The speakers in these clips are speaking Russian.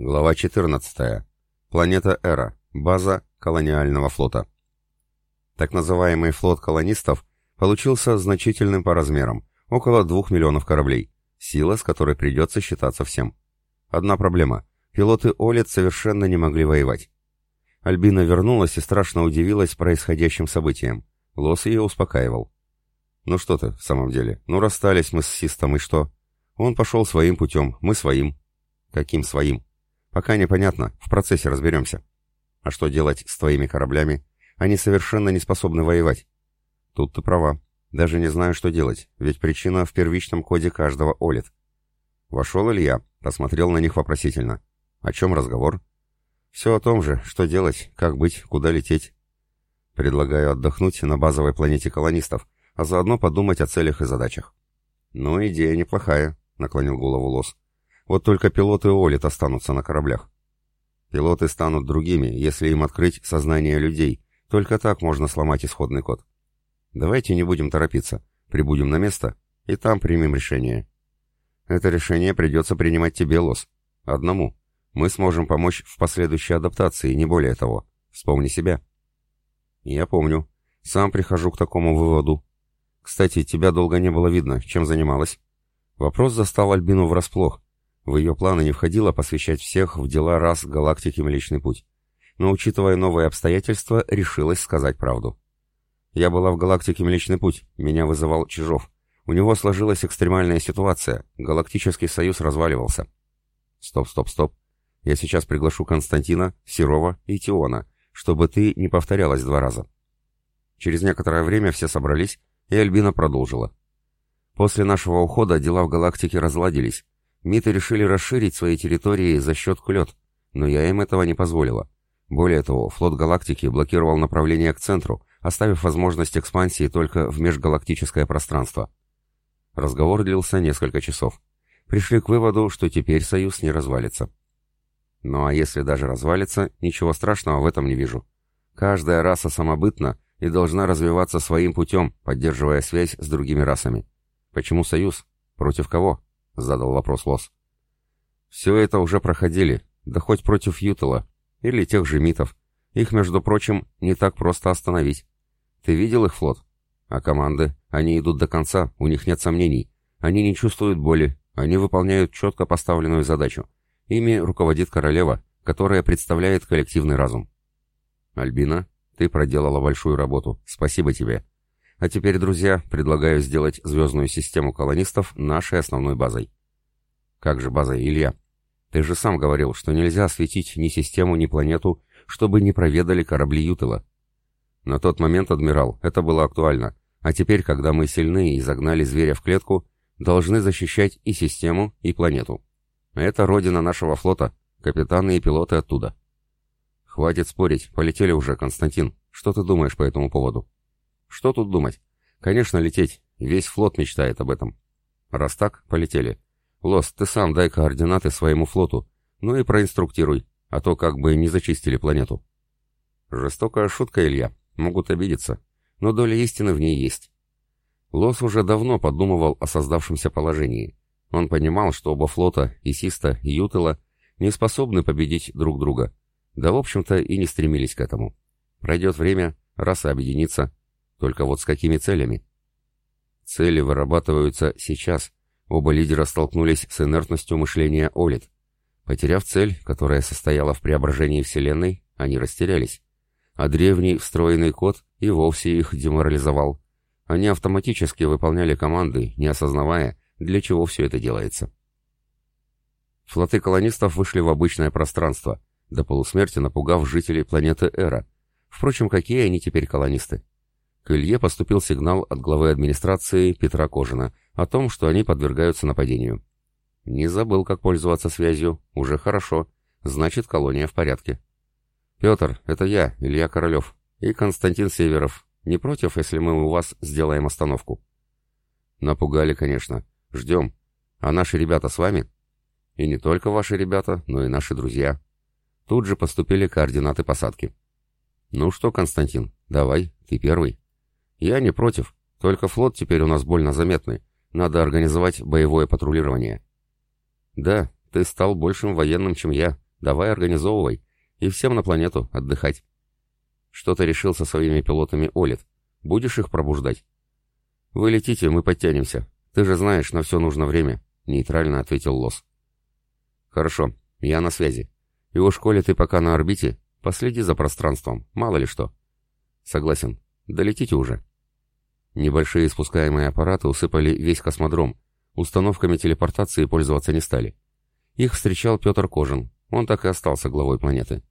Глава 14. Планета Эра. База колониального флота. Так называемый флот колонистов получился значительным по размерам, около 2 миллионов кораблей, сила, с которой придется считаться всем. Одна проблема. Пилоты Олит совершенно не могли воевать. Альбина вернулась и страшно удивилась происходящим событиям. Лос ее успокаивал. «Ну что ты, в самом деле? Ну расстались мы с Систом, и что? Он пошел своим путем, мы своим». «Каким своим?» Пока непонятно, в процессе разберемся. А что делать с твоими кораблями? Они совершенно не способны воевать. Тут ты права. Даже не знаю, что делать, ведь причина в первичном коде каждого Олит. Вошел Илья, посмотрел на них вопросительно. О чем разговор? Все о том же, что делать, как быть, куда лететь. Предлагаю отдохнуть на базовой планете колонистов, а заодно подумать о целях и задачах. Ну, идея неплохая, наклонил голову Лос. Вот только пилоты Олит останутся на кораблях. Пилоты станут другими, если им открыть сознание людей. Только так можно сломать исходный код. Давайте не будем торопиться. Прибудем на место, и там примем решение. Это решение придется принимать тебе, Лос. Одному. Мы сможем помочь в последующей адаптации, не более того. Вспомни себя. Я помню. Сам прихожу к такому выводу. Кстати, тебя долго не было видно. Чем занималась? Вопрос застал Альбину врасплох, в ее планы не входило посвящать всех в дела раз галактики Млечный Путь. Но, учитывая новые обстоятельства, решилась сказать правду. Я была в галактике Млечный Путь, меня вызывал Чижов. У него сложилась экстремальная ситуация, галактический союз разваливался. Стоп, стоп, стоп. Я сейчас приглашу Константина, Серова и Тиона, чтобы ты не повторялась два раза. Через некоторое время все собрались, и Альбина продолжила. После нашего ухода дела в галактике разладились, Миты решили расширить свои территории за счет клет, но я им этого не позволила. Более того, флот галактики блокировал направление к центру, оставив возможность экспансии только в межгалактическое пространство. Разговор длился несколько часов. Пришли к выводу, что теперь союз не развалится. Ну а если даже развалится, ничего страшного в этом не вижу. Каждая раса самобытна и должна развиваться своим путем, поддерживая связь с другими расами. Почему союз? Против кого? — задал вопрос Лос. «Все это уже проходили, да хоть против Ютела, или тех же митов. Их, между прочим, не так просто остановить. Ты видел их флот? А команды? Они идут до конца, у них нет сомнений. Они не чувствуют боли, они выполняют четко поставленную задачу. Ими руководит королева, которая представляет коллективный разум. Альбина, ты проделала большую работу. Спасибо тебе. А теперь, друзья, предлагаю сделать звездную систему колонистов нашей основной базой. Как же базой, Илья? Ты же сам говорил, что нельзя осветить ни систему, ни планету, чтобы не проведали корабли Ютела. На тот момент, адмирал, это было актуально. А теперь, когда мы сильны и загнали зверя в клетку, должны защищать и систему, и планету. Это родина нашего флота, капитаны и пилоты оттуда. Хватит спорить, полетели уже, Константин. Что ты думаешь по этому поводу? Что тут думать? Конечно, лететь. Весь флот мечтает об этом. Раз так, полетели. Лос, ты сам дай координаты своему флоту. Ну и проинструктируй, а то как бы не зачистили планету. Жестокая шутка, Илья. Могут обидеться. Но доля истины в ней есть. Лос уже давно подумывал о создавшемся положении. Он понимал, что оба флота, и Систа, и Ютела, не способны победить друг друга. Да, в общем-то, и не стремились к этому. Пройдет время, раса объединится, только вот с какими целями? Цели вырабатываются сейчас. Оба лидера столкнулись с инертностью мышления Олит. Потеряв цель, которая состояла в преображении Вселенной, они растерялись. А древний встроенный код и вовсе их деморализовал. Они автоматически выполняли команды, не осознавая, для чего все это делается. Флоты колонистов вышли в обычное пространство, до полусмерти напугав жителей планеты Эра. Впрочем, какие они теперь колонисты? К Илье поступил сигнал от главы администрации Петра Кожина о том, что они подвергаются нападению. Не забыл, как пользоваться связью. Уже хорошо. Значит, колония в порядке. Петр, это я, Илья Королев. И Константин Северов. Не против, если мы у вас сделаем остановку? Напугали, конечно. Ждем. А наши ребята с вами? И не только ваши ребята, но и наши друзья. Тут же поступили координаты посадки. Ну что, Константин, давай, ты первый. «Я не против. Только флот теперь у нас больно заметный. Надо организовать боевое патрулирование». «Да, ты стал большим военным, чем я. Давай организовывай. И всем на планету отдыхать. Что ты решил со своими пилотами Олит? Будешь их пробуждать? Вы летите, мы подтянемся. Ты же знаешь, на все нужно время, нейтрально ответил Лос. Хорошо, я на связи. И у школе ты пока на орбите, последи за пространством, мало ли что. Согласен. Долетите уже. Небольшие спускаемые аппараты усыпали весь космодром. Установками телепортации пользоваться не стали. Их встречал Петр Кожин. Он так и остался главой планеты.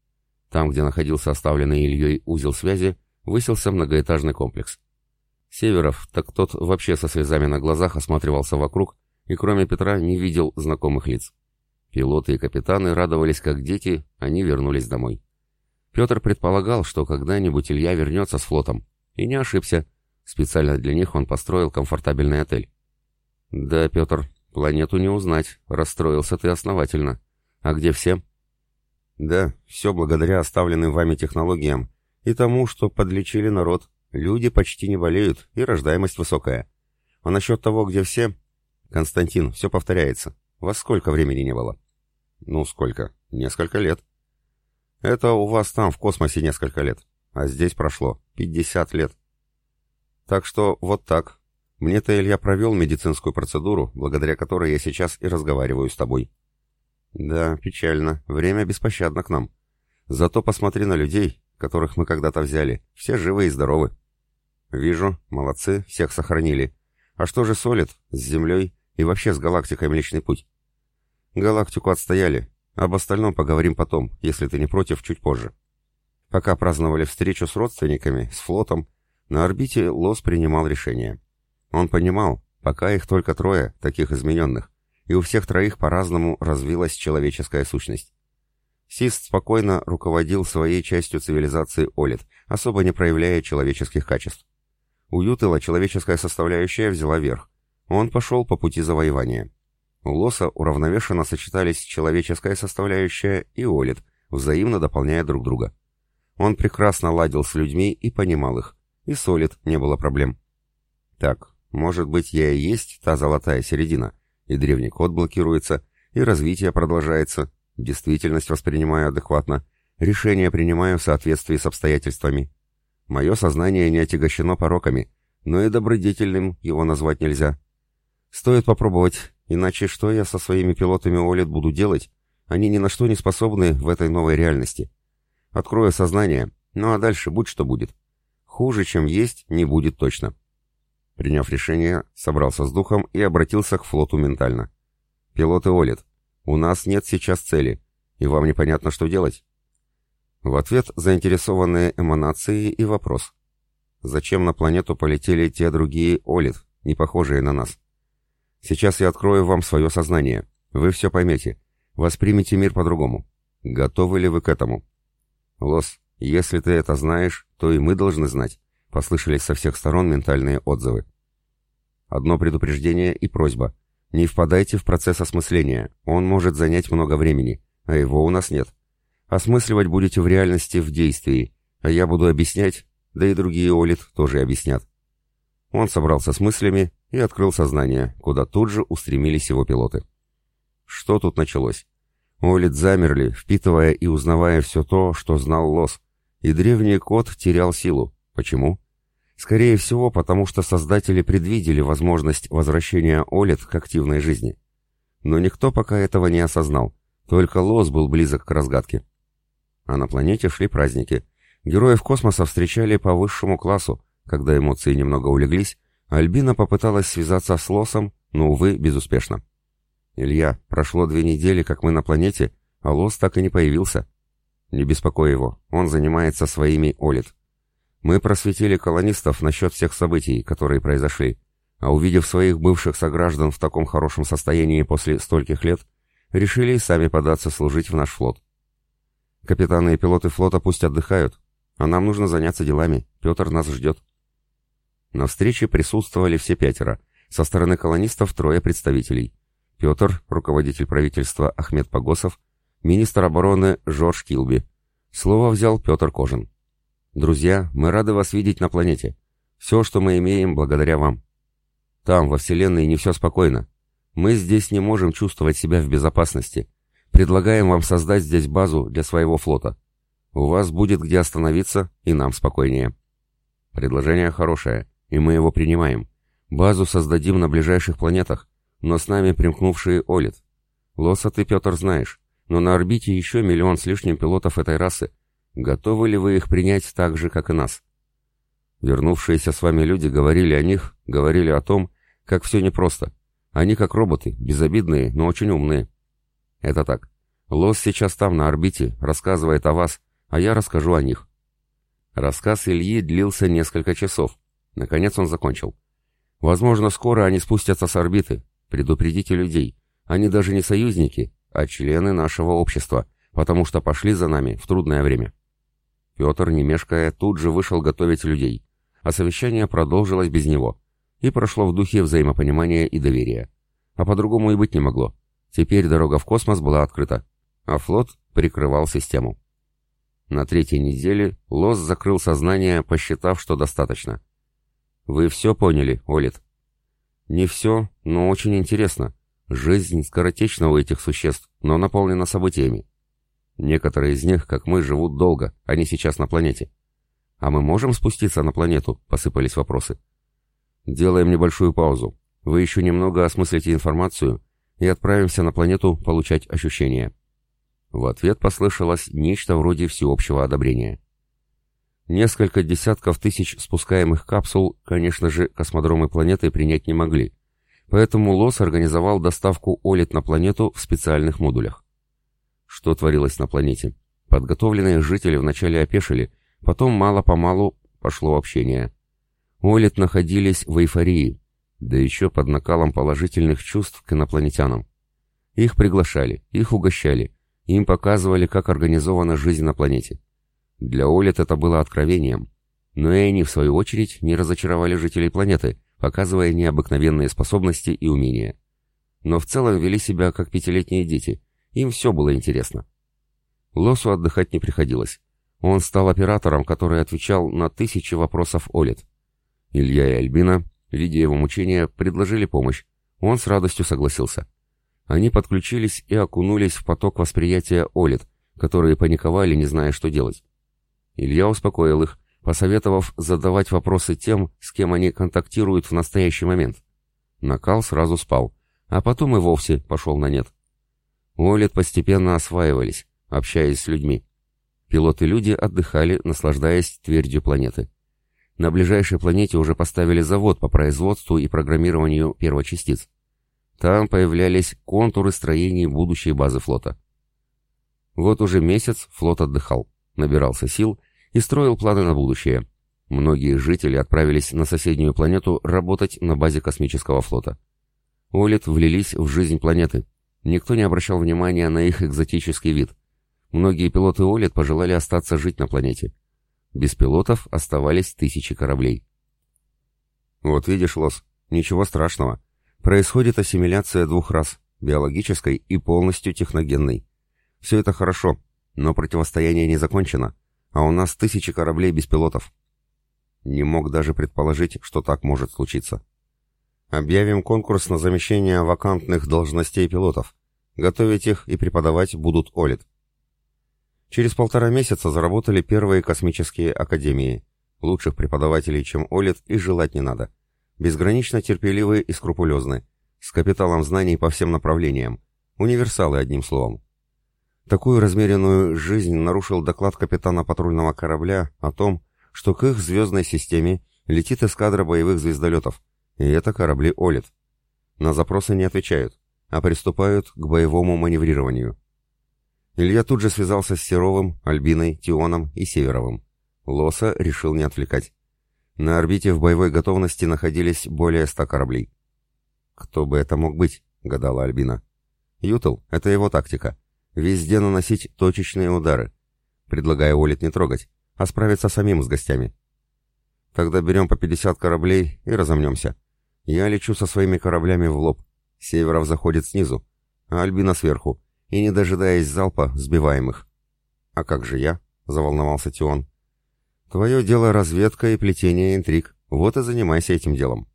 Там, где находился оставленный Ильей узел связи, высился многоэтажный комплекс. Северов, так тот вообще со слезами на глазах осматривался вокруг и кроме Петра не видел знакомых лиц. Пилоты и капитаны радовались как дети, они вернулись домой. Петр предполагал, что когда-нибудь Илья вернется с флотом. И не ошибся. Специально для них он построил комфортабельный отель. «Да, Петр, планету не узнать. Расстроился ты основательно. А где все?» «Да, все благодаря оставленным вами технологиям и тому, что подлечили народ. Люди почти не болеют, и рождаемость высокая. А насчет того, где все...» «Константин, все повторяется. Вас сколько времени не было?» «Ну, сколько? Несколько лет». «Это у вас там в космосе несколько лет, а здесь прошло 50 лет». «Так что вот так. Мне-то Илья провел медицинскую процедуру, благодаря которой я сейчас и разговариваю с тобой». «Да, печально. Время беспощадно к нам. Зато посмотри на людей, которых мы когда-то взяли. Все живы и здоровы». «Вижу. Молодцы. Всех сохранили. А что же Солид с Землей и вообще с галактикой Млечный Путь?» «Галактику отстояли. Об остальном поговорим потом, если ты не против, чуть позже. Пока праздновали встречу с родственниками, с флотом, на орбите Лос принимал решение. Он понимал, пока их только трое, таких измененных, и у всех троих по-разному развилась человеческая сущность. Сист спокойно руководил своей частью цивилизации Олит, особо не проявляя человеческих качеств. У Ютела человеческая составляющая взяла верх. Он пошел по пути завоевания. У Лоса уравновешенно сочетались человеческая составляющая и Олит, взаимно дополняя друг друга. Он прекрасно ладил с людьми и понимал их, и с Олит не было проблем. Так, может быть, я и есть та золотая середина, и древний код блокируется, и развитие продолжается, действительность воспринимаю адекватно, решения принимаю в соответствии с обстоятельствами. Мое сознание не отягощено пороками, но и добродетельным его назвать нельзя. Стоит попробовать, Иначе что я со своими пилотами ОЛЕД буду делать? Они ни на что не способны в этой новой реальности. Открою сознание, ну а дальше будь что будет. Хуже, чем есть, не будет точно. Приняв решение, собрался с духом и обратился к флоту ментально. «Пилоты ОЛЕД, у нас нет сейчас цели, и вам непонятно, что делать?» В ответ заинтересованные эманации и вопрос. «Зачем на планету полетели те другие ОЛЕД, не похожие на нас?» Сейчас я открою вам свое сознание. Вы все поймете. Воспримите мир по-другому. Готовы ли вы к этому? Лос, если ты это знаешь, то и мы должны знать. Послышались со всех сторон ментальные отзывы. Одно предупреждение и просьба. Не впадайте в процесс осмысления. Он может занять много времени, а его у нас нет. Осмысливать будете в реальности в действии, а я буду объяснять, да и другие Олит тоже объяснят. Он собрался с мыслями и открыл сознание, куда тут же устремились его пилоты. Что тут началось? Олит замерли, впитывая и узнавая все то, что знал Лос, и древний код терял силу. Почему? Скорее всего, потому что создатели предвидели возможность возвращения Олит к активной жизни. Но никто пока этого не осознал, только Лос был близок к разгадке. А на планете шли праздники. Героев космоса встречали по высшему классу, когда эмоции немного улеглись, Альбина попыталась связаться с Лосом, но, увы, безуспешно. «Илья, прошло две недели, как мы на планете, а Лос так и не появился. Не беспокой его, он занимается своими Олит. Мы просветили колонистов насчет всех событий, которые произошли, а увидев своих бывших сограждан в таком хорошем состоянии после стольких лет, решили сами податься служить в наш флот. Капитаны и пилоты флота пусть отдыхают, а нам нужно заняться делами, Петр нас ждет». На встрече присутствовали все пятеро. Со стороны колонистов трое представителей. Петр, руководитель правительства Ахмед Погосов, министр обороны Жорж Килби. Слово взял Петр Кожин. «Друзья, мы рады вас видеть на планете. Все, что мы имеем, благодаря вам. Там, во Вселенной, не все спокойно. Мы здесь не можем чувствовать себя в безопасности. Предлагаем вам создать здесь базу для своего флота. У вас будет где остановиться, и нам спокойнее. Предложение хорошее, и мы его принимаем. Базу создадим на ближайших планетах, но с нами примкнувшие Олит. Лоса ты, Петр, знаешь, но на орбите еще миллион с лишним пилотов этой расы. Готовы ли вы их принять так же, как и нас? Вернувшиеся с вами люди говорили о них, говорили о том, как все непросто. Они как роботы, безобидные, но очень умные. Это так. Лос сейчас там, на орбите, рассказывает о вас, а я расскажу о них. Рассказ Ильи длился несколько часов. Наконец он закончил. Возможно, скоро они спустятся с орбиты. Предупредите людей. Они даже не союзники, а члены нашего общества, потому что пошли за нами в трудное время. Петр, не мешкая, тут же вышел готовить людей, а совещание продолжилось без него и прошло в духе взаимопонимания и доверия. А по-другому и быть не могло. Теперь дорога в космос была открыта, а флот прикрывал систему. На третьей неделе Лос закрыл сознание, посчитав, что достаточно. «Вы все поняли, Олит?» «Не все, но очень интересно. Жизнь скоротечна у этих существ, но наполнена событиями. Некоторые из них, как мы, живут долго, они сейчас на планете. А мы можем спуститься на планету?» — посыпались вопросы. «Делаем небольшую паузу. Вы еще немного осмыслите информацию и отправимся на планету получать ощущения». В ответ послышалось нечто вроде всеобщего одобрения. Несколько десятков тысяч спускаемых капсул, конечно же, космодромы планеты принять не могли, поэтому ЛОС организовал доставку Олит на планету в специальных модулях. Что творилось на планете? Подготовленные жители вначале опешили, потом мало-помалу пошло общение. Олит находились в эйфории, да еще под накалом положительных чувств к инопланетянам. Их приглашали, их угощали, им показывали, как организована жизнь на планете. Для Олит это было откровением, но и они, в свою очередь, не разочаровали жителей планеты, показывая необыкновенные способности и умения. Но в целом вели себя как пятилетние дети, им все было интересно. Лосу отдыхать не приходилось. Он стал оператором, который отвечал на тысячи вопросов Олит. Илья и Альбина, видя его мучения, предложили помощь. Он с радостью согласился. Они подключились и окунулись в поток восприятия Олит, которые паниковали, не зная, что делать. Илья успокоил их, посоветовав задавать вопросы тем, с кем они контактируют в настоящий момент. Накал сразу спал, а потом и вовсе пошел на нет. Олит постепенно осваивались, общаясь с людьми. Пилоты-люди отдыхали, наслаждаясь твердью планеты. На ближайшей планете уже поставили завод по производству и программированию первочастиц. Там появлялись контуры строений будущей базы флота. Вот уже месяц флот отдыхал, набирался сил и строил планы на будущее. Многие жители отправились на соседнюю планету работать на базе космического флота. Олит влились в жизнь планеты. Никто не обращал внимания на их экзотический вид. Многие пилоты Олит пожелали остаться жить на планете. Без пилотов оставались тысячи кораблей. Вот видишь, Лос, ничего страшного. Происходит ассимиляция двух рас, биологической и полностью техногенной. Все это хорошо, но противостояние не закончено, а у нас тысячи кораблей без пилотов. Не мог даже предположить, что так может случиться. Объявим конкурс на замещение вакантных должностей пилотов. Готовить их и преподавать будут ОЛИТ. Через полтора месяца заработали первые космические академии. Лучших преподавателей, чем ОЛИТ, и желать не надо безгранично терпеливы и скрупулезны, с капиталом знаний по всем направлениям, универсалы одним словом. Такую размеренную жизнь нарушил доклад капитана патрульного корабля о том, что к их звездной системе летит эскадра боевых звездолетов, и это корабли «Олит». На запросы не отвечают, а приступают к боевому маневрированию. Илья тут же связался с Серовым, Альбиной, Тионом и Северовым. Лоса решил не отвлекать. На орбите в боевой готовности находились более ста кораблей. «Кто бы это мог быть?» — гадала Альбина. «Ютл — это его тактика. Везде наносить точечные удары, предлагая Олит не трогать, а справиться самим с гостями. Тогда берем по 50 кораблей и разомнемся. Я лечу со своими кораблями в лоб. Северов заходит снизу, а Альбина сверху, и, не дожидаясь залпа, сбиваем их. «А как же я?» — заволновался Тион. Твое дело разведка и плетение интриг. Вот и занимайся этим делом.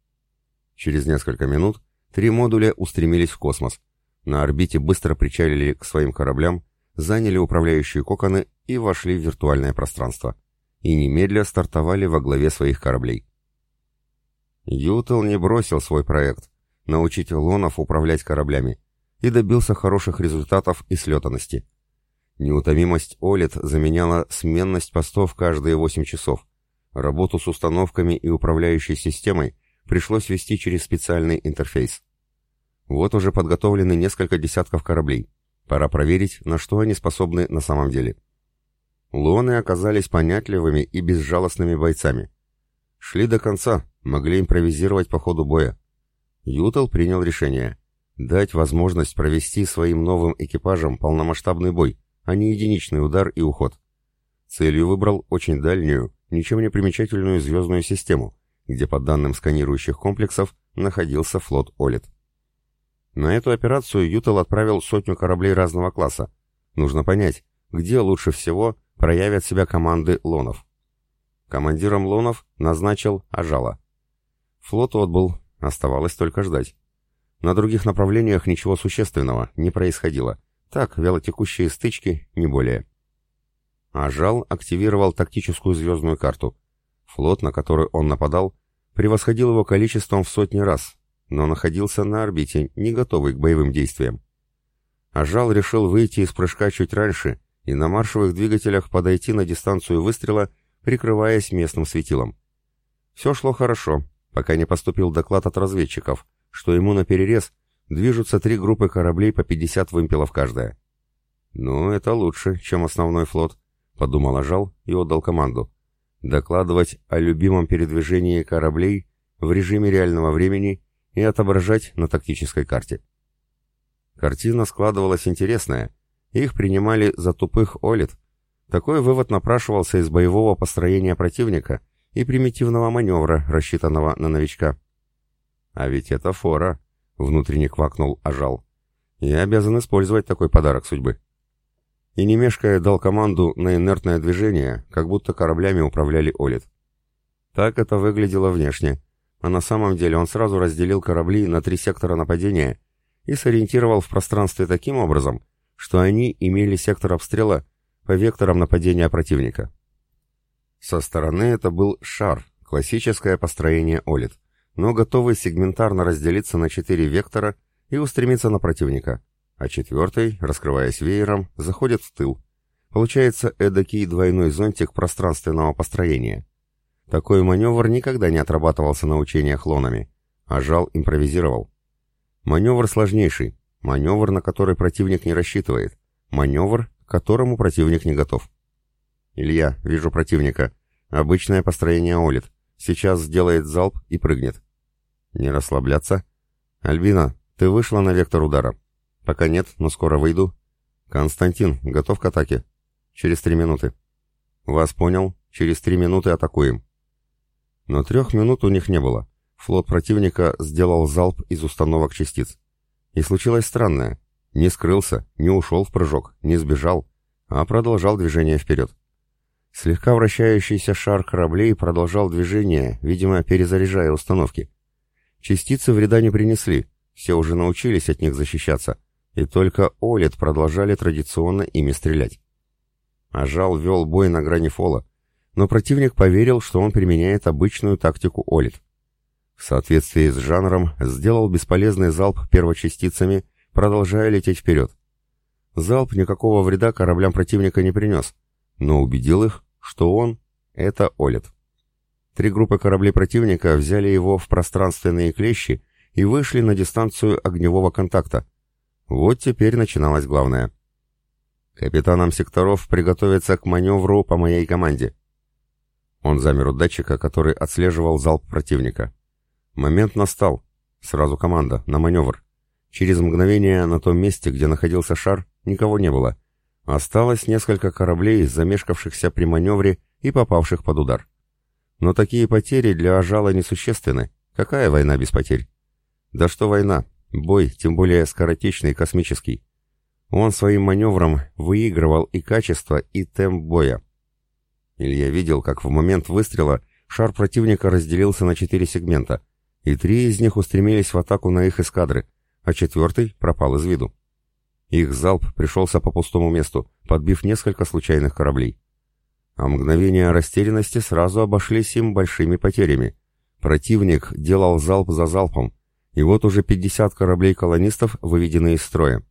Через несколько минут три модуля устремились в космос. На орбите быстро причалили к своим кораблям, заняли управляющие коконы и вошли в виртуальное пространство. И немедля стартовали во главе своих кораблей. Ютел не бросил свой проект — научить Лонов управлять кораблями, и добился хороших результатов и слетанности. Неутомимость Олит заменяла сменность постов каждые 8 часов. Работу с установками и управляющей системой пришлось вести через специальный интерфейс. Вот уже подготовлены несколько десятков кораблей. Пора проверить, на что они способны на самом деле. Лоны оказались понятливыми и безжалостными бойцами. Шли до конца, могли импровизировать по ходу боя. Ютел принял решение дать возможность провести своим новым экипажам полномасштабный бой, а не единичный удар и уход. Целью выбрал очень дальнюю, ничем не примечательную звездную систему, где по данным сканирующих комплексов находился флот Олит. На эту операцию Ютел отправил сотню кораблей разного класса. Нужно понять, где лучше всего проявят себя команды Лонов. Командиром Лонов назначил Ажала. Флот отбыл, оставалось только ждать. На других направлениях ничего существенного не происходило. Так, вялотекущие стычки, не более. А Жал активировал тактическую звездную карту. Флот, на который он нападал, превосходил его количеством в сотни раз, но находился на орбите, не готовый к боевым действиям. Ажал решил выйти из прыжка чуть раньше и на маршевых двигателях подойти на дистанцию выстрела, прикрываясь местным светилом. Все шло хорошо, пока не поступил доклад от разведчиков — что ему на перерез движутся три группы кораблей по 50 вымпелов каждая. «Ну, это лучше, чем основной флот», — подумал Ажал и отдал команду. «Докладывать о любимом передвижении кораблей в режиме реального времени и отображать на тактической карте». Картина складывалась интересная. Их принимали за тупых олит. Такой вывод напрашивался из боевого построения противника и примитивного маневра, рассчитанного на новичка. «А ведь это фора», — внутренне квакнул Ажал. «Я обязан использовать такой подарок судьбы». И не мешкая дал команду на инертное движение, как будто кораблями управляли Олит. Так это выглядело внешне, а на самом деле он сразу разделил корабли на три сектора нападения и сориентировал в пространстве таким образом, что они имели сектор обстрела по векторам нападения противника. Со стороны это был шар, классическое построение Олит но готовый сегментарно разделиться на четыре вектора и устремиться на противника, а четвертый, раскрываясь веером, заходит в тыл. Получается эдакий двойной зонтик пространственного построения. Такой маневр никогда не отрабатывался на учениях лонами, а жал импровизировал. Маневр сложнейший, маневр, на который противник не рассчитывает, маневр, к которому противник не готов. «Илья, вижу противника. Обычное построение Олит. Сейчас сделает залп и прыгнет. Не расслабляться. Альбина, ты вышла на вектор удара. Пока нет, но скоро выйду. Константин, готов к атаке. Через три минуты. Вас понял. Через три минуты атакуем. Но трех минут у них не было. Флот противника сделал залп из установок частиц. И случилось странное. Не скрылся, не ушел в прыжок, не сбежал, а продолжал движение вперед. Слегка вращающийся шар кораблей продолжал движение, видимо, перезаряжая установки. Частицы вреда не принесли, все уже научились от них защищаться, и только Олет продолжали традиционно ими стрелять. Ажал вел бой на грани фола, но противник поверил, что он применяет обычную тактику Олит. В соответствии с жанром сделал бесполезный залп первочастицами, продолжая лететь вперед. Залп никакого вреда кораблям противника не принес, но убедил их, что он — это Олит. Три группы кораблей противника взяли его в пространственные клещи и вышли на дистанцию огневого контакта. Вот теперь начиналось главное. Капитанам секторов приготовиться к маневру по моей команде. Он замер у датчика, который отслеживал залп противника. Момент настал. Сразу команда, на маневр. Через мгновение на том месте, где находился шар, никого не было. Осталось несколько кораблей, замешкавшихся при маневре и попавших под удар. Но такие потери для Ажала несущественны. Какая война без потерь? Да что война? Бой, тем более скоротечный, космический. Он своим маневром выигрывал и качество, и темп боя. Илья видел, как в момент выстрела шар противника разделился на четыре сегмента, и три из них устремились в атаку на их эскадры, а четвертый пропал из виду. Их залп пришелся по пустому месту, подбив несколько случайных кораблей. А мгновения растерянности сразу обошлись им большими потерями. Противник делал залп за залпом, и вот уже 50 кораблей колонистов выведены из строя.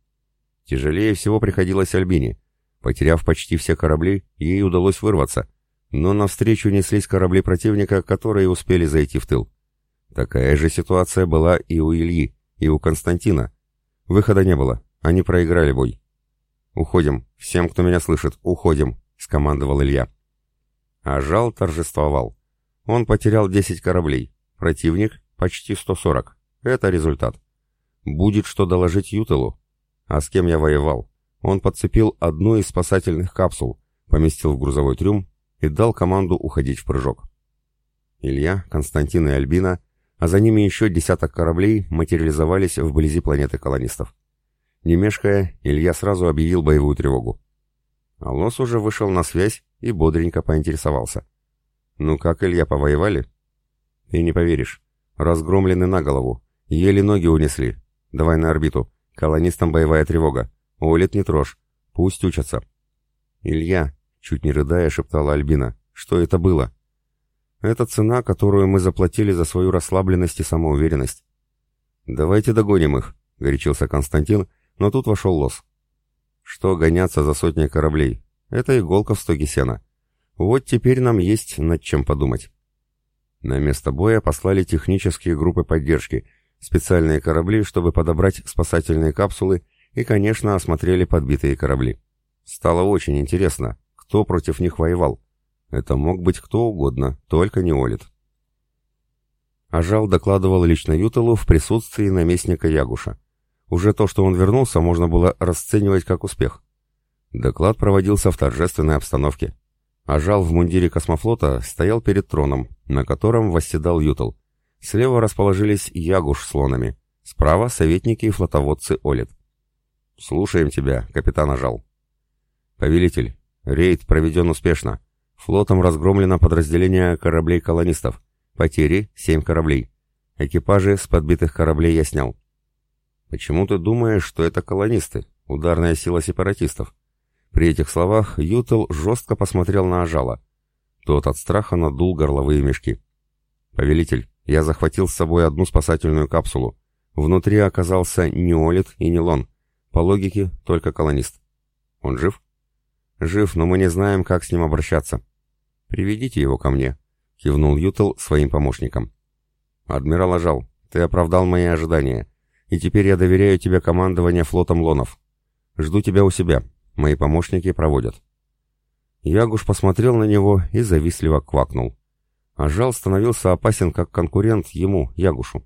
Тяжелее всего приходилось Альбине. Потеряв почти все корабли, ей удалось вырваться, но навстречу неслись корабли противника, которые успели зайти в тыл. Такая же ситуация была и у Ильи, и у Константина. Выхода не было, они проиграли бой. «Уходим, всем, кто меня слышит, уходим», — скомандовал Илья. А Жал торжествовал. Он потерял 10 кораблей, противник — почти 140. Это результат. Будет что доложить Ютелу. А с кем я воевал? Он подцепил одну из спасательных капсул, поместил в грузовой трюм и дал команду уходить в прыжок. Илья, Константин и Альбина, а за ними еще десяток кораблей материализовались вблизи планеты колонистов. Не мешкая, Илья сразу объявил боевую тревогу. Алос уже вышел на связь и бодренько поинтересовался. «Ну как, Илья, повоевали?» «Ты не поверишь. Разгромлены на голову. Еле ноги унесли. Давай на орбиту. Колонистам боевая тревога. Олит не трожь. Пусть учатся». «Илья», — чуть не рыдая, шептала Альбина, — «что это было?» «Это цена, которую мы заплатили за свою расслабленность и самоуверенность». «Давайте догоним их», — горячился Константин, но тут вошел Лос. «Что гоняться за сотни кораблей? Это иголка в стоге сена. Вот теперь нам есть над чем подумать». На место боя послали технические группы поддержки, специальные корабли, чтобы подобрать спасательные капсулы и, конечно, осмотрели подбитые корабли. Стало очень интересно, кто против них воевал. Это мог быть кто угодно, только не Олит. Ажал докладывал лично Ютелу в присутствии наместника Ягуша. Уже то, что он вернулся, можно было расценивать как успех. Доклад проводился в торжественной обстановке. Ажал в мундире космофлота стоял перед троном, на котором восседал Ютел. Слева расположились Ягуш с слонами, справа советники и флотоводцы Олит. «Слушаем тебя, капитан Ажал». «Повелитель, рейд проведен успешно. Флотом разгромлено подразделение кораблей-колонистов. Потери — семь кораблей. Экипажи с подбитых кораблей я снял». «Почему ты думаешь, что это колонисты, ударная сила сепаратистов?» При этих словах Ютел жестко посмотрел на Ажала. Тот от страха надул горловые мешки. «Повелитель, я захватил с собой одну спасательную капсулу. Внутри оказался не Олит и не Лон. По логике, только колонист. Он жив? Жив, но мы не знаем, как с ним обращаться. Приведите его ко мне, кивнул Ютел своим помощникам. Адмирал Ажал, ты оправдал мои ожидания, и теперь я доверяю тебе командование флотом Лонов. Жду тебя у себя. Мои помощники проводят. Ягуш посмотрел на него и завистливо квакнул. Ажал становился опасен как конкурент ему, Ягушу.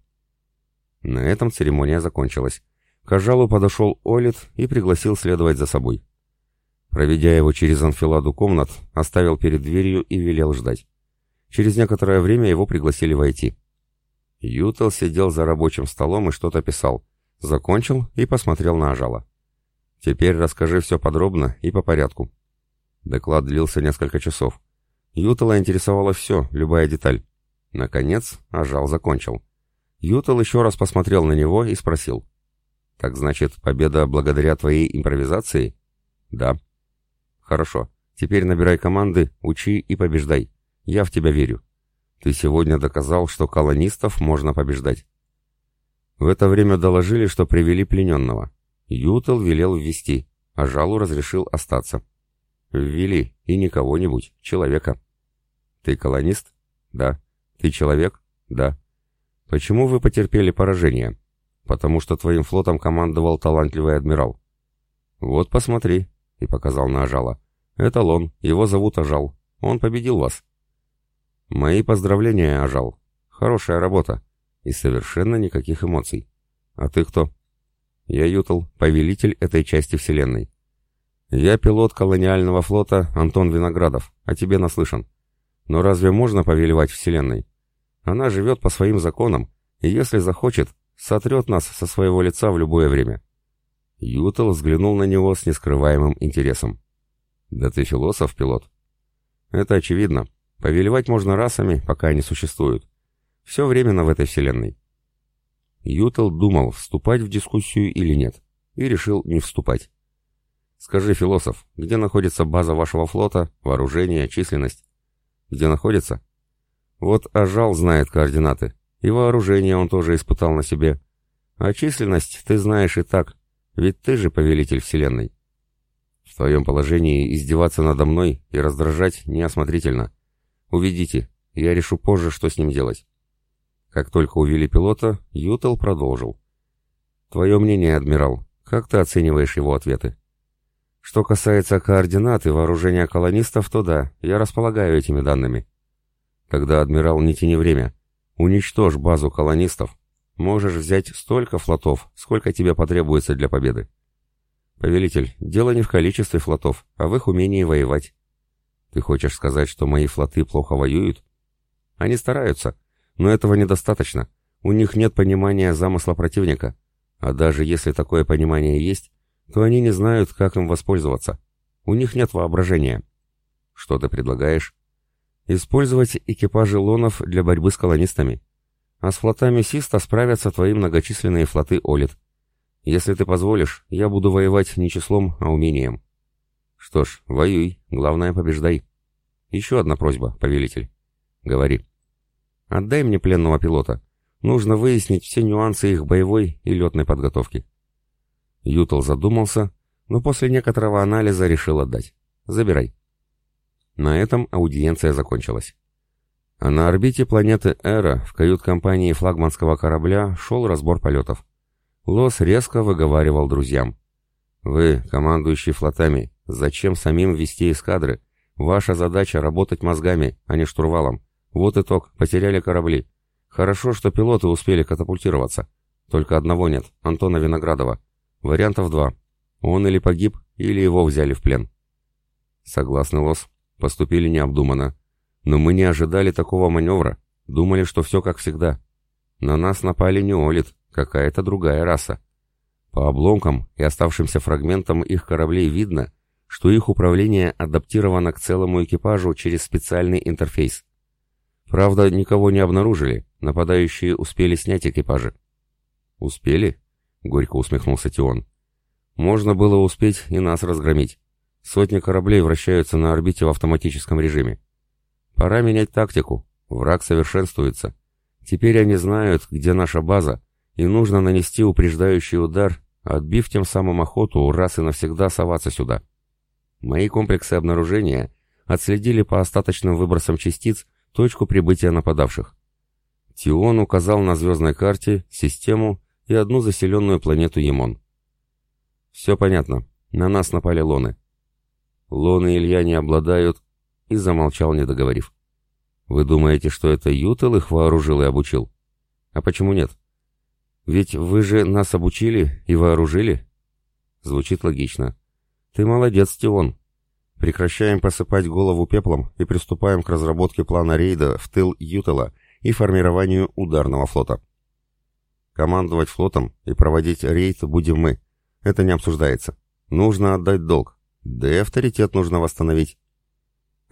На этом церемония закончилась. К Ажалу подошел Олит и пригласил следовать за собой. Проведя его через анфиладу комнат, оставил перед дверью и велел ждать. Через некоторое время его пригласили войти. Ютел сидел за рабочим столом и что-то писал. Закончил и посмотрел на Ажала. «Теперь расскажи все подробно и по порядку». Доклад длился несколько часов. Ютела интересовало все, любая деталь. Наконец, Ажал закончил. Ютел еще раз посмотрел на него и спросил. Так значит, победа благодаря твоей импровизации? Да. Хорошо. Теперь набирай команды, учи и побеждай. Я в тебя верю. Ты сегодня доказал, что колонистов можно побеждать. В это время доложили, что привели плененного. Ютел велел ввести, а Жалу разрешил остаться. Ввели, и не кого-нибудь, человека. Ты колонист? Да. Ты человек? Да. Почему вы потерпели поражение? потому что твоим флотом командовал талантливый адмирал. Вот посмотри, и показал на Ажала. Это Лон, его зовут Ажал. Он победил вас. Мои поздравления, Ажал. Хорошая работа. И совершенно никаких эмоций. А ты кто? Я Ютл, повелитель этой части Вселенной. Я пилот колониального флота Антон Виноградов, а тебе наслышан. Но разве можно повелевать Вселенной? Она живет по своим законам, и если захочет, сотрет нас со своего лица в любое время. Ютел взглянул на него с нескрываемым интересом. «Да ты философ, пилот?» «Это очевидно. Повелевать можно расами, пока они существуют. Все временно в этой вселенной». Ютел думал, вступать в дискуссию или нет. и решил не вступать. «Скажи, философ, где находится база вашего флота, вооружение, численность?» «Где находится?» «Вот Ажал знает координаты, и вооружение он тоже испытал на себе. А численность ты знаешь и так, ведь ты же повелитель Вселенной». «В твоем положении издеваться надо мной и раздражать неосмотрительно. Уведите, я решу позже, что с ним делать». Как только увели пилота, Ютел продолжил. «Твое мнение, адмирал, как ты оцениваешь его ответы?» «Что касается координат и вооружения колонистов, то да, я располагаю этими данными». «Тогда, адмирал, не тяни время. Уничтожь базу колонистов. Можешь взять столько флотов, сколько тебе потребуется для победы». «Повелитель, дело не в количестве флотов, а в их умении воевать». «Ты хочешь сказать, что мои флоты плохо воюют?» «Они стараются, но этого недостаточно. У них нет понимания замысла противника. А даже если такое понимание есть, то они не знают, как им воспользоваться. У них нет воображения. Что ты предлагаешь? Использовать экипажи лонов для борьбы с колонистами. А с флотами Систа справятся твои многочисленные флоты Олит. Если ты позволишь, я буду воевать не числом, а умением. Что ж, воюй, главное побеждай. Еще одна просьба, повелитель. Говори. Отдай мне пленного пилота. Нужно выяснить все нюансы их боевой и летной подготовки. Ютл задумался, но после некоторого анализа решил отдать. Забирай. На этом аудиенция закончилась. А на орбите планеты Эра в кают-компании флагманского корабля шел разбор полетов. Лос резко выговаривал друзьям. «Вы, командующий флотами, зачем самим вести эскадры? Ваша задача работать мозгами, а не штурвалом. Вот итог, потеряли корабли. Хорошо, что пилоты успели катапультироваться. Только одного нет, Антона Виноградова. Вариантов два. Он или погиб, или его взяли в плен. Согласны, Лос. Поступили необдуманно. Но мы не ожидали такого маневра. Думали, что все как всегда. На нас напали не Олит, какая-то другая раса. По обломкам и оставшимся фрагментам их кораблей видно, что их управление адаптировано к целому экипажу через специальный интерфейс. Правда, никого не обнаружили, нападающие успели снять экипажи. «Успели?» — горько усмехнулся Тион. «Можно было успеть и нас разгромить. Сотни кораблей вращаются на орбите в автоматическом режиме. Пора менять тактику. Враг совершенствуется. Теперь они знают, где наша база, и нужно нанести упреждающий удар, отбив тем самым охоту раз и навсегда соваться сюда. Мои комплексы обнаружения отследили по остаточным выбросам частиц точку прибытия нападавших. Тион указал на звездной карте систему и одну заселенную планету Емон. «Все понятно. На нас напали лоны». «Лоны Илья не обладают...» И замолчал, не договорив. «Вы думаете, что это Ютел их вооружил и обучил? А почему нет? Ведь вы же нас обучили и вооружили?» Звучит логично. «Ты молодец, Тион. Прекращаем посыпать голову пеплом и приступаем к разработке плана рейда в тыл Ютела и формированию ударного флота. Командовать флотом и проводить рейд будем мы. Это не обсуждается. Нужно отдать долг. Да и авторитет нужно восстановить.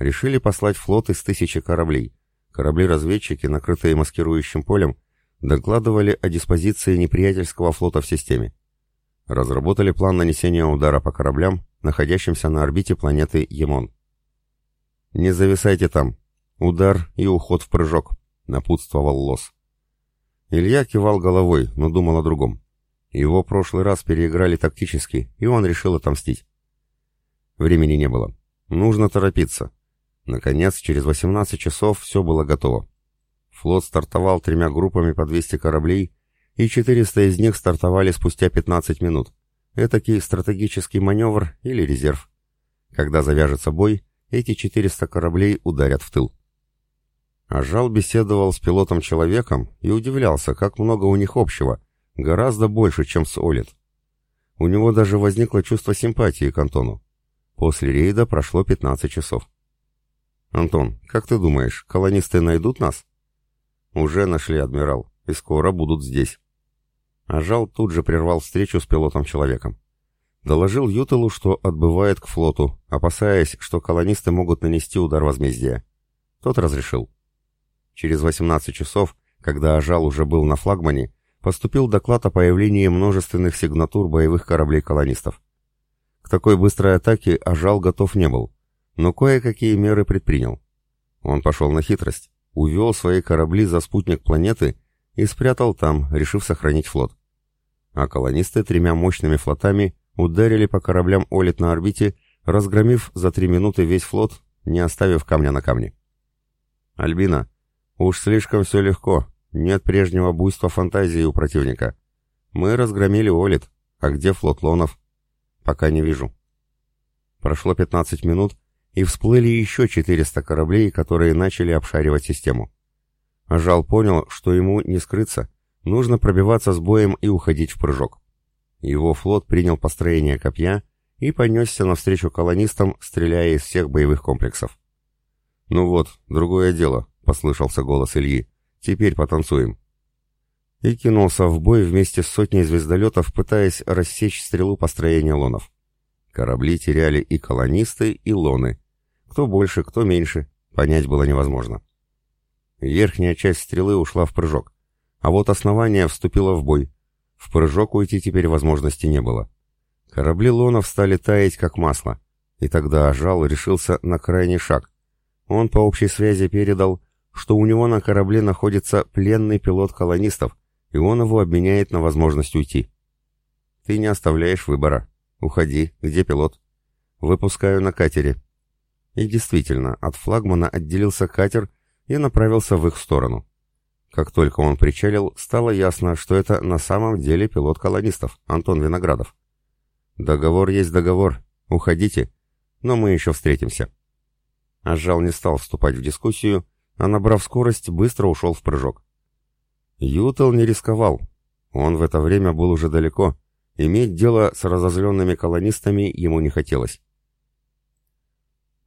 Решили послать флот из тысячи кораблей. Корабли-разведчики, накрытые маскирующим полем, докладывали о диспозиции неприятельского флота в системе. Разработали план нанесения удара по кораблям находящимся на орбите планеты Емон. «Не зависайте там. Удар и уход в прыжок», — напутствовал Лос. Илья кивал головой, но думал о другом. Его прошлый раз переиграли тактически, и он решил отомстить. Времени не было. Нужно торопиться. Наконец, через 18 часов все было готово. Флот стартовал тремя группами по 200 кораблей, и 400 из них стартовали спустя 15 минут. Этакий стратегический маневр или резерв. Когда завяжется бой, эти 400 кораблей ударят в тыл. Ажал беседовал с пилотом-человеком и удивлялся, как много у них общего, гораздо больше, чем с Олит. У него даже возникло чувство симпатии к Антону. После рейда прошло 15 часов. «Антон, как ты думаешь, колонисты найдут нас?» «Уже нашли, адмирал, и скоро будут здесь». Ажал тут же прервал встречу с пилотом-человеком. Доложил Ютелу, что отбывает к флоту, опасаясь, что колонисты могут нанести удар возмездия. Тот разрешил. Через 18 часов, когда Ажал уже был на флагмане, поступил доклад о появлении множественных сигнатур боевых кораблей колонистов. К такой быстрой атаке Ажал готов не был, но кое-какие меры предпринял. Он пошел на хитрость, увел свои корабли за спутник планеты и спрятал там, решив сохранить флот. А колонисты тремя мощными флотами ударили по кораблям Олит на орбите, разгромив за три минуты весь флот, не оставив камня на камне. «Альбина, уж слишком все легко, нет прежнего буйства фантазии у противника. Мы разгромили Олит, а где флот Лонов? Пока не вижу». Прошло 15 минут, и всплыли еще 400 кораблей, которые начали обшаривать систему. Ажал понял, что ему не скрыться, нужно пробиваться с боем и уходить в прыжок. Его флот принял построение копья и понесся навстречу колонистам, стреляя из всех боевых комплексов. «Ну вот, другое дело», — послышался голос Ильи. «Теперь потанцуем». И кинулся в бой вместе с сотней звездолетов, пытаясь рассечь стрелу построения лонов. Корабли теряли и колонисты, и лоны. Кто больше, кто меньше, понять было невозможно. Верхняя часть стрелы ушла в прыжок, а вот основание вступило в бой. В прыжок уйти теперь возможности не было. Корабли лонов стали таять, как масло, и тогда Ажал решился на крайний шаг. Он по общей связи передал, что у него на корабле находится пленный пилот колонистов, и он его обменяет на возможность уйти. «Ты не оставляешь выбора», «Уходи. Где пилот?» «Выпускаю на катере». И действительно, от флагмана отделился катер и направился в их сторону. Как только он причалил, стало ясно, что это на самом деле пилот колонистов, Антон Виноградов. «Договор есть договор. Уходите. Но мы еще встретимся». Ажал не стал вступать в дискуссию, а, набрав скорость, быстро ушел в прыжок. Ютел не рисковал. Он в это время был уже далеко, Иметь дело с разозленными колонистами ему не хотелось.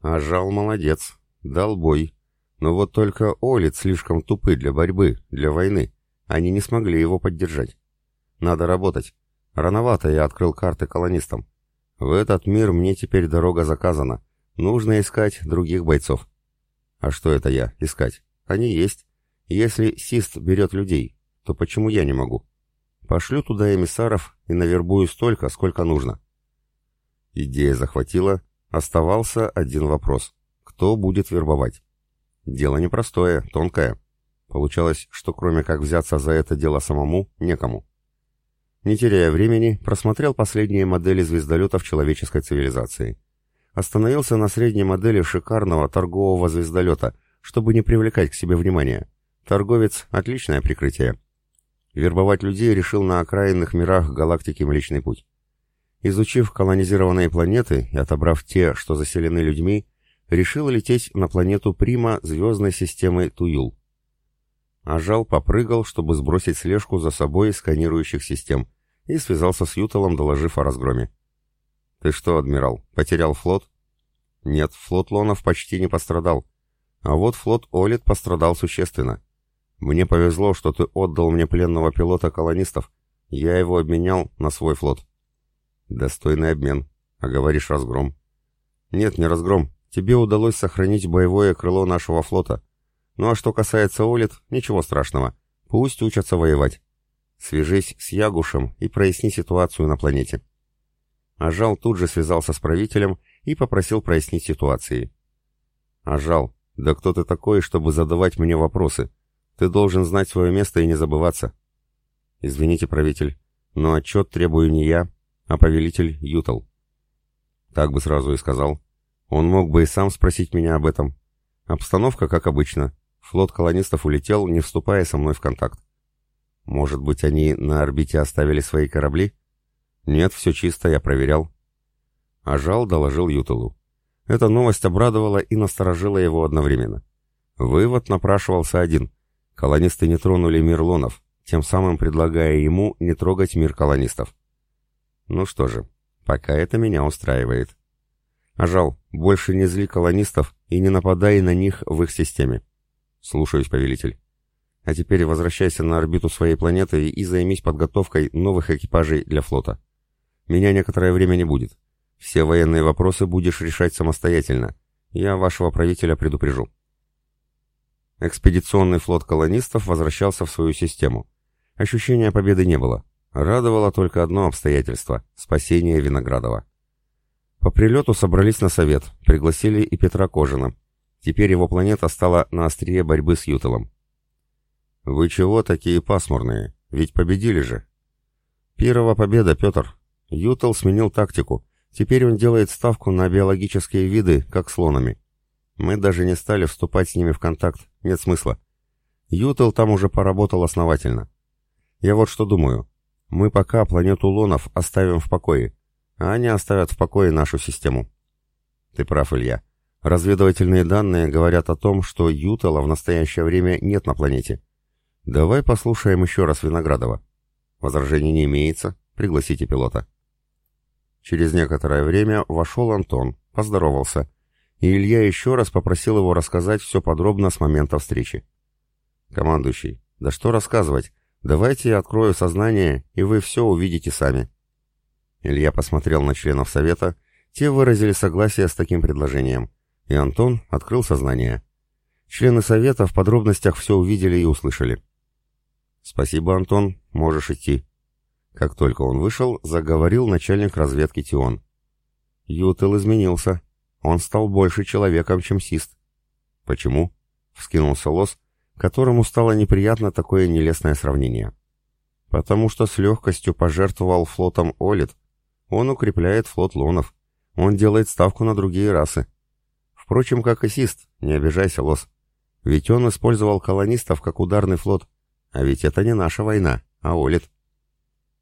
А жал молодец, дал бой. Но вот только Олит слишком тупы для борьбы, для войны. Они не смогли его поддержать. Надо работать. Рановато я открыл карты колонистам. В этот мир мне теперь дорога заказана. Нужно искать других бойцов. А что это я, искать? Они есть. Если Сист берет людей, то почему я не могу? Пошлю туда эмиссаров и навербую столько, сколько нужно. Идея захватила, оставался один вопрос. Кто будет вербовать? Дело непростое, тонкое. Получалось, что кроме как взяться за это дело самому, некому. Не теряя времени, просмотрел последние модели звездолетов человеческой цивилизации. Остановился на средней модели шикарного торгового звездолета, чтобы не привлекать к себе внимания. Торговец — отличное прикрытие. Вербовать людей решил на окраинных мирах галактики Млечный Путь. Изучив колонизированные планеты и отобрав те, что заселены людьми, решил лететь на планету Прима звездной системы Туюл. Ажал попрыгал, чтобы сбросить слежку за собой сканирующих систем, и связался с Юталом, доложив о разгроме. «Ты что, адмирал, потерял флот?» «Нет, флот Лонов почти не пострадал. А вот флот Олит пострадал существенно. Мне повезло, что ты отдал мне пленного пилота колонистов. Я его обменял на свой флот. Достойный обмен. А говоришь разгром. Нет, не разгром. Тебе удалось сохранить боевое крыло нашего флота. Ну а что касается Олит, ничего страшного. Пусть учатся воевать. Свяжись с Ягушем и проясни ситуацию на планете. Ажал тут же связался с правителем и попросил прояснить ситуации. Ажал, да кто ты такой, чтобы задавать мне вопросы? Ты должен знать свое место и не забываться. Извините, правитель, но отчет требую не я, а повелитель Ютал. Так бы сразу и сказал. Он мог бы и сам спросить меня об этом. Обстановка, как обычно. Флот колонистов улетел, не вступая со мной в контакт. Может быть, они на орбите оставили свои корабли? Нет, все чисто, я проверял. Ажал доложил Юталу. Эта новость обрадовала и насторожила его одновременно. Вывод напрашивался один — Колонисты не тронули мир лонов, тем самым предлагая ему не трогать мир колонистов. Ну что же, пока это меня устраивает. Ажал, больше не зли колонистов и не нападай на них в их системе. Слушаюсь, повелитель. А теперь возвращайся на орбиту своей планеты и займись подготовкой новых экипажей для флота. Меня некоторое время не будет. Все военные вопросы будешь решать самостоятельно. Я вашего правителя предупрежу. Экспедиционный флот колонистов возвращался в свою систему. ощущения победы не было. Радовало только одно обстоятельство — спасение Виноградова. По прилету собрались на совет, пригласили и Петра Кожина. Теперь его планета стала на острие борьбы с Ютелом. «Вы чего такие пасмурные? Ведь победили же!» «Пирова победа, Петр. Ютел сменил тактику. Теперь он делает ставку на биологические виды, как слонами. Мы даже не стали вступать с ними в контакт, нет смысла. Ютел там уже поработал основательно. Я вот что думаю. Мы пока планету Лонов оставим в покое, а они оставят в покое нашу систему. Ты прав, Илья. Разведывательные данные говорят о том, что Ютела в настоящее время нет на планете. Давай послушаем еще раз Виноградова. Возражений не имеется. Пригласите пилота. Через некоторое время вошел Антон, поздоровался, и Илья еще раз попросил его рассказать все подробно с момента встречи. «Командующий, да что рассказывать? Давайте я открою сознание, и вы все увидите сами». Илья посмотрел на членов совета, те выразили согласие с таким предложением, и Антон открыл сознание. Члены совета в подробностях все увидели и услышали. «Спасибо, Антон, можешь идти». Как только он вышел, заговорил начальник разведки Тион. Ютел изменился. Он стал больше человеком, чем Сист. Почему? Вскинулся Лос, которому стало неприятно такое нелестное сравнение. Потому что с легкостью пожертвовал флотом Олит. Он укрепляет флот Лонов. Он делает ставку на другие расы. Впрочем, как и Сист, не обижайся, Лос. Ведь он использовал колонистов как ударный флот. А ведь это не наша война, а Олит.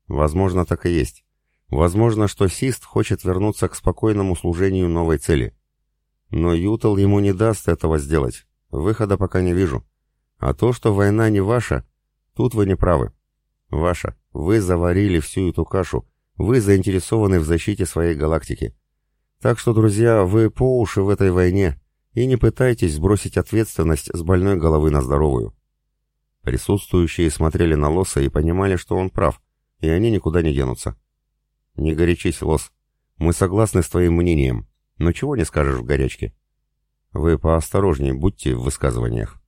Возможно, так и есть. Возможно, что Сист хочет вернуться к спокойному служению новой цели. Но Ютал ему не даст этого сделать. Выхода пока не вижу. А то, что война не ваша, тут вы не правы. Ваша. Вы заварили всю эту кашу. Вы заинтересованы в защите своей галактики. Так что, друзья, вы по уши в этой войне и не пытайтесь сбросить ответственность с больной головы на здоровую. Присутствующие смотрели на Лоса и понимали, что он прав, и они никуда не денутся. Не горячись, Лос. Мы согласны с твоим мнением, но чего не скажешь в горячке. Вы поосторожнее будьте в высказываниях.